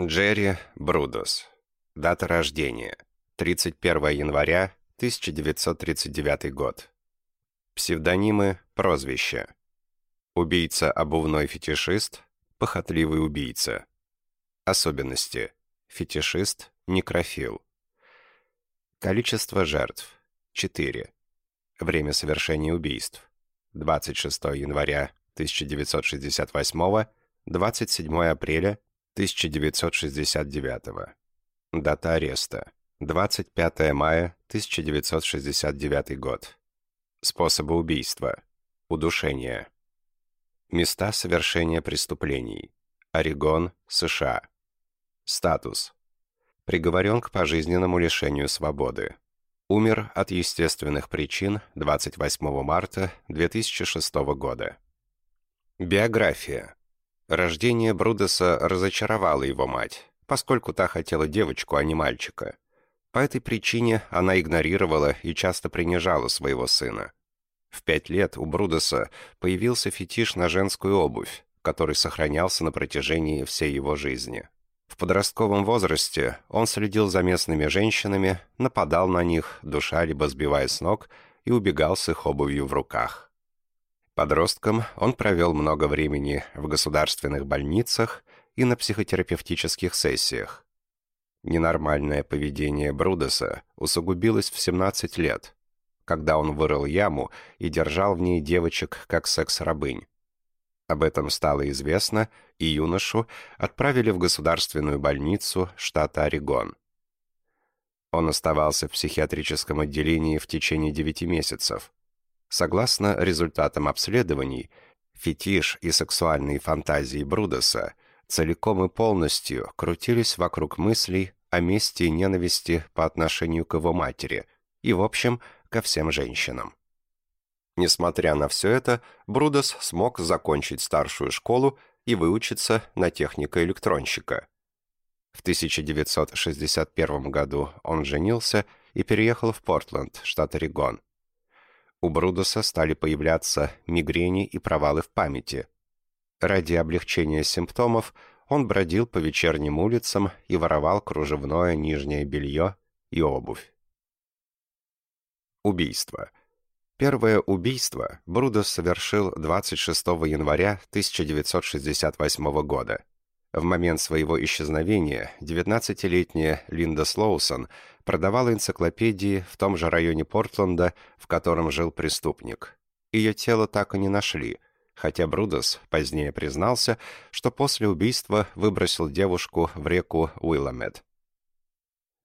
Джерри Брудос. Дата рождения. 31 января 1939 год. Псевдонимы, прозвища. Убийца обувной фетишист, похотливый убийца. Особенности. Фетишист, некрофил. Количество жертв. 4. Время совершения убийств. 26 января 1968, 27 апреля 1969. Дата ареста. 25 мая 1969 год. Способы убийства. Удушение. Места совершения преступлений. Орегон, США. Статус. Приговорен к пожизненному лишению свободы. Умер от естественных причин 28 марта 2006 года. Биография. Рождение Брудеса разочаровало его мать, поскольку та хотела девочку, а не мальчика. По этой причине она игнорировала и часто принижала своего сына. В пять лет у Брудеса появился фетиш на женскую обувь, который сохранялся на протяжении всей его жизни. В подростковом возрасте он следил за местными женщинами, нападал на них, душа либо сбивая с ног, и убегал с их обувью в руках. Подростком он провел много времени в государственных больницах и на психотерапевтических сессиях. Ненормальное поведение Брудеса усугубилось в 17 лет, когда он вырыл яму и держал в ней девочек как секс-рабынь. Об этом стало известно, и юношу отправили в государственную больницу штата Орегон. Он оставался в психиатрическом отделении в течение 9 месяцев, Согласно результатам обследований, фетиш и сексуальные фантазии Брудоса целиком и полностью крутились вокруг мыслей о мести и ненависти по отношению к его матери и, в общем, ко всем женщинам. Несмотря на все это, Брудос смог закончить старшую школу и выучиться на техника-электронщика. В 1961 году он женился и переехал в Портленд, штат Орегон у Брудоса стали появляться мигрени и провалы в памяти. Ради облегчения симптомов он бродил по вечерним улицам и воровал кружевное нижнее белье и обувь. Убийство. Первое убийство Брудос совершил 26 января 1968 года. В момент своего исчезновения 19-летняя Линда Слоусон продавала энциклопедии в том же районе Портленда, в котором жил преступник. Ее тело так и не нашли, хотя Брудос позднее признался, что после убийства выбросил девушку в реку Уилламет.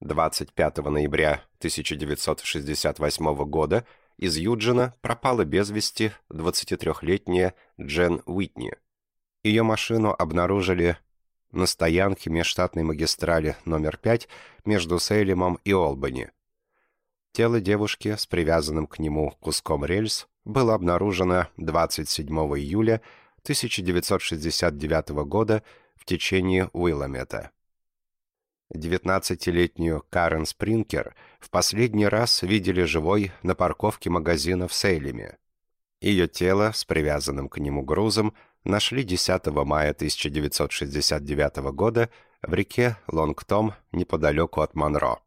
25 ноября 1968 года из Юджина пропала без вести 23-летняя Джен Уитни. Ее машину обнаружили на стоянке межштатной магистрали номер 5 между Сейлемом и Олбани. Тело девушки с привязанным к нему куском рельс было обнаружено 27 июля 1969 года в течение Уилламета. 19-летнюю Карен Спринкер в последний раз видели живой на парковке магазина в Сейлеме. Ее тело с привязанным к нему грузом нашли 10 мая 1969 года в реке Лонгтом неподалеку от Монро.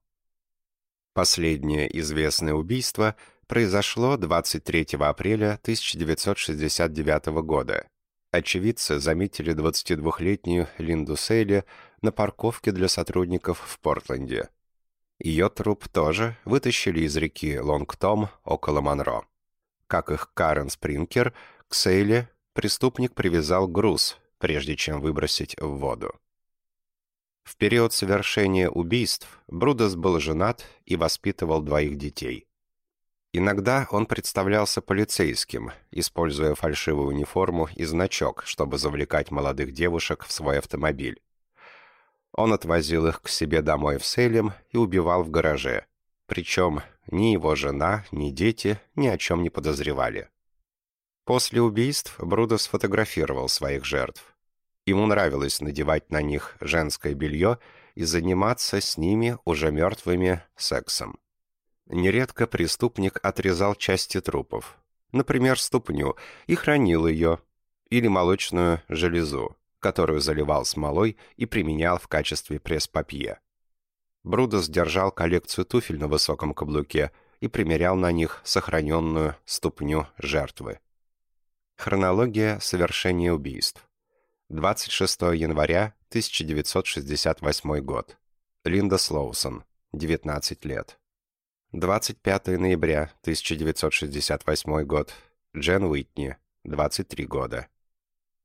Последнее известное убийство произошло 23 апреля 1969 года. Очевидцы заметили 22-летнюю Линду Сейли на парковке для сотрудников в Портленде. Ее труп тоже вытащили из реки Лонгтом около Монро. Как их Карен Спринкер, к Сейле преступник привязал груз, прежде чем выбросить в воду. В период совершения убийств Брудос был женат и воспитывал двоих детей. Иногда он представлялся полицейским, используя фальшивую униформу и значок, чтобы завлекать молодых девушек в свой автомобиль. Он отвозил их к себе домой в Селем и убивал в гараже. Причем ни его жена, ни дети ни о чем не подозревали. После убийств Брудо сфотографировал своих жертв. Ему нравилось надевать на них женское белье и заниматься с ними уже мертвыми сексом. Нередко преступник отрезал части трупов, например, ступню, и хранил ее, или молочную железу, которую заливал смолой и применял в качестве пресс-папье. Брудос держал коллекцию туфель на высоком каблуке и примерял на них сохраненную ступню жертвы. Хронология совершения убийств. 26 января 1968 год. Линда Слоусон, 19 лет. 25 ноября 1968 год. Джен Уитни, 23 года.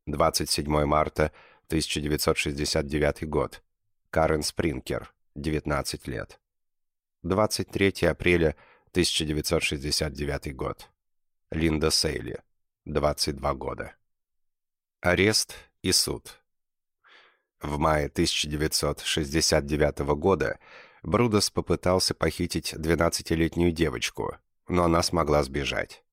27 марта 1969 год. Карен Спринкер, 19 лет. 23 апреля 1969 год. Линда Сейли, 22 года. Арест и суд. В мае 1969 года Брудос попытался похитить 12-летнюю девочку, но она смогла сбежать.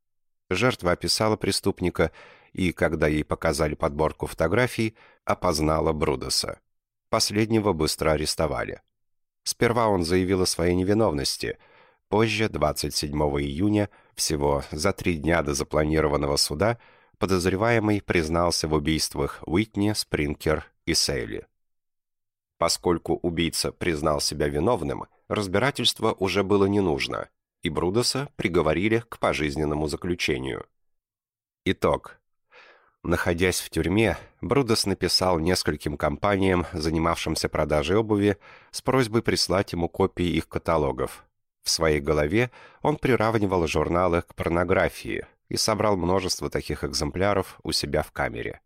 Жертва описала преступника и, когда ей показали подборку фотографий, опознала Брудоса. Последнего быстро арестовали. Сперва он заявил о своей невиновности. Позже, 27 июня, всего за три дня до запланированного суда, подозреваемый признался в убийствах Уитни, Спринкер и Сейли. Поскольку убийца признал себя виновным, разбирательство уже было не нужно, и Брудоса приговорили к пожизненному заключению. Итог. Находясь в тюрьме, Брудос написал нескольким компаниям, занимавшимся продажей обуви, с просьбой прислать ему копии их каталогов. В своей голове он приравнивал журналы к порнографии и собрал множество таких экземпляров у себя в камере.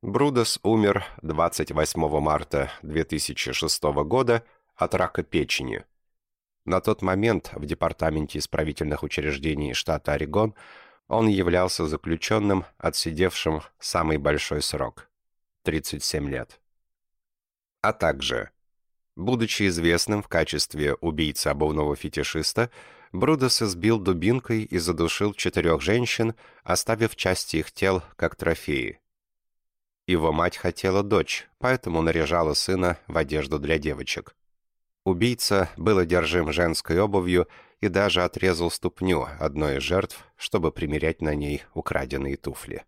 Брудос умер 28 марта 2006 года от рака печени. На тот момент в Департаменте исправительных учреждений штата Орегон он являлся заключенным, отсидевшим самый большой срок – 37 лет. А также, будучи известным в качестве убийцы обувного фетишиста, Брудос избил дубинкой и задушил четырех женщин, оставив части их тел как трофеи. Его мать хотела дочь, поэтому наряжала сына в одежду для девочек. Убийца был одержим женской обувью и даже отрезал ступню одной из жертв, чтобы примерять на ней украденные туфли.